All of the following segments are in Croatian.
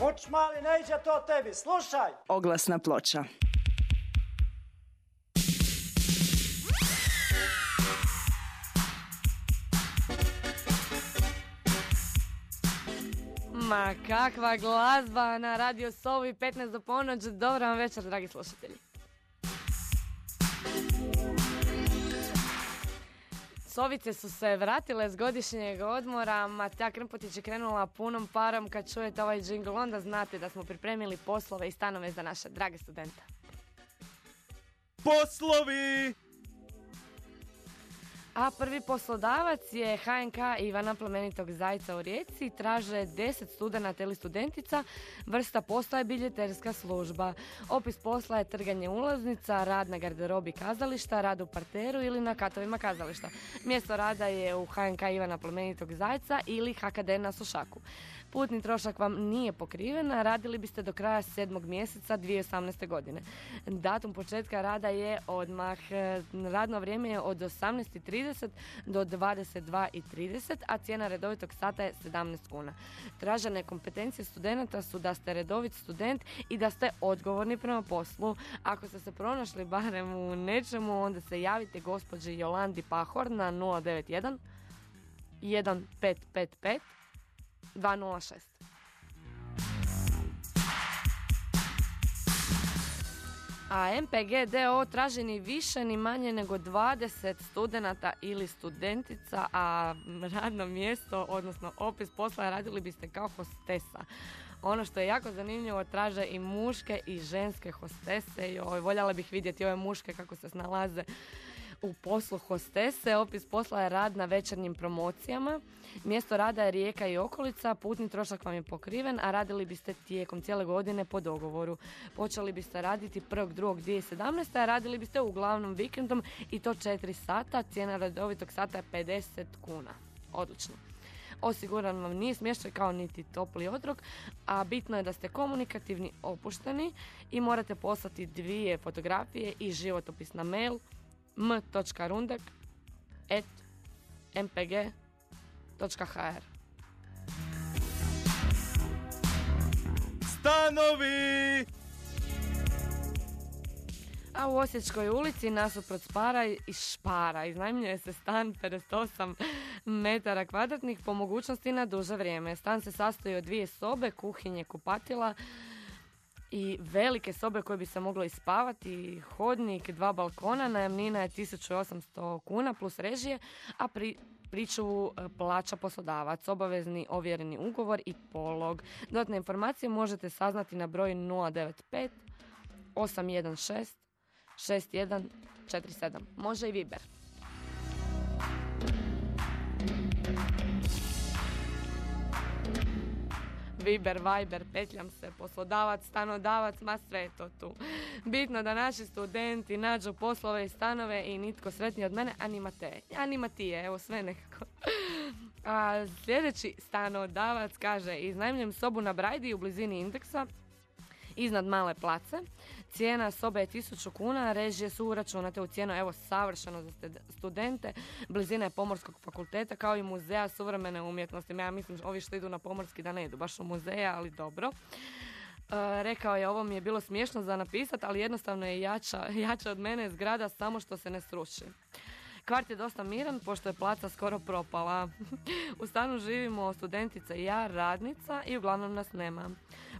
Uč mali, ne iđe to tebi, slušaj! Oglasna ploča. Ma kakva glazba na radio Sovi 15 do ponoć. Dobar vam večer, dragi slušatelji. Sovice su se vratile s godišnjeg odmora, Matija Krmpotić je krenula punom parom. Kad čujete ovaj džingl, onda znate da smo pripremili poslove i stanove za naše drage studente. Poslovi! A prvi poslodavac je HNK Ivana Plemenitog Zajca u Rijeci. Traže 10 studenata ili studentica. Vrsta posla je biljeterska služba. Opis posla je trganje ulaznica, rad na garderobi kazališta, rad u parteru ili na katovima kazališta. Mjesto rada je u HNK Ivana Plemenitog Zajca ili HKD na Sušaku. Putni trošak vam nije pokriven, a radili biste do kraja sedmog mjeseca 2018. godine. Datum početka rada je odmah. Radno vrijeme je od 18.30 do 22.30, a cijena redovitog sata je 17 kuna. Tražene kompetencije studenta su da ste redovit student i da ste odgovorni prema poslu. Ako ste se pronašli barem u nečemu, onda se javite gospođi Jolandi Pahor na 091 1555 206. A MPG DO traži ni više ni manje nego 20 studenata ili studentica, a radno mjesto, odnosno opis posla radili biste kao hostesa. Ono što je jako zanimljivo, traže i muške i ženske hostese. Joj, voljela bih vidjeti ove muške kako se snalaze u poslu hostese. Opis posla je rad na večernjim promocijama. Mjesto rada je rijeka i okolica, putni trošak vam je pokriven, a radili biste tijekom cijele godine po dogovoru. Počeli biste raditi 1.2.2017. a radili biste uglavnom vikendom i to 4 sata. Cijena redovitog sata je 50 kuna. Odlično. Osiguran vam nije smještaj kao niti topli otrok, a bitno je da ste komunikativni, opušteni i morate poslati dvije fotografije i životopis na mail m.rundek mpg.hr Stanovi! A u Osječkoj ulici nasuprot Spara i Špara iznajmljuje se stan 58 metara kvadratnih po mogućnosti na duže vrijeme. Stan se sastoji od dvije sobe, kuhinje, kupatila, i velike sobe koje bi se moglo ispavati, hodnik, dva balkona, najamnina je 1800 kuna plus režije, a pri, pričuvu e, plaća poslodavac, obavezni ovjereni ugovor i polog. Dodatne informacije možete saznati na broj 095 816 6147. Može i Viber. Viber, Viber, petljam se, poslodavac, stanodavac, ma sve je to tu. Bitno da naši studenti nađu poslove i stanove i nitko sretniji od mene, a nima te. A nima ti je, evo sve nekako. A sljedeći stanodavac kaže, iznajmljujem sobu na Brajdi u blizini indeksa, iznad male place. Cijena sobe je 1000 kuna, režije su uračunate u cijenu, evo savršeno za studente, blizina je pomorskog fakulteta kao i muzeja suvremene umjetnosti. Ja mislim ovi što idu na pomorski da ne idu baš u muzeja, ali dobro. E, rekao je ovo mi je bilo smiješno za napisat, ali jednostavno je jača, jača od mene zgrada samo što se ne sruši. Kvart je dosta miran, pošto je placa skoro propala. U stanu živimo studentica i ja, radnica i uglavnom nas nema.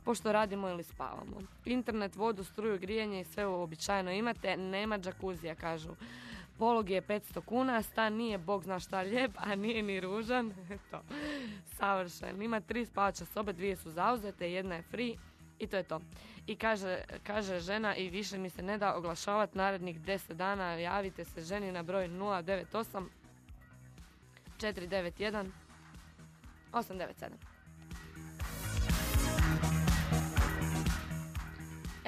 Pošto radimo ili spavamo. Internet, vodu, struju, grijanje i sve uobičajeno imate, nema džakuzija, kažu. Polog je 500 kuna, stan nije bog zna šta lijep, a nije ni ružan. Eto, savršen. Ima tri spavače sobe, dvije su zauzete, jedna je free i to je to. I kaže, kaže žena i više mi se ne da oglašavati narednih 10 dana. Javite se ženi na broj 098 491 897.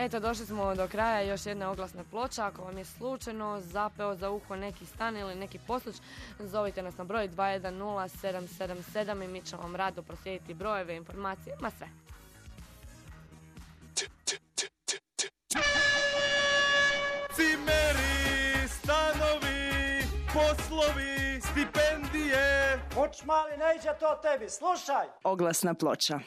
Eto, došli smo do kraja još jedne oglasne ploča. Ako vam je slučajno zapeo za uho neki stan ili neki posluć, zovite nas na broj 210777 i mi ćemo vam rado proslijediti brojeve, informacije, ma sve. Cimeri, stanovi, poslovi, stipendije. Uč mali, ne iđe to tebi, slušaj! Oglasna ploča.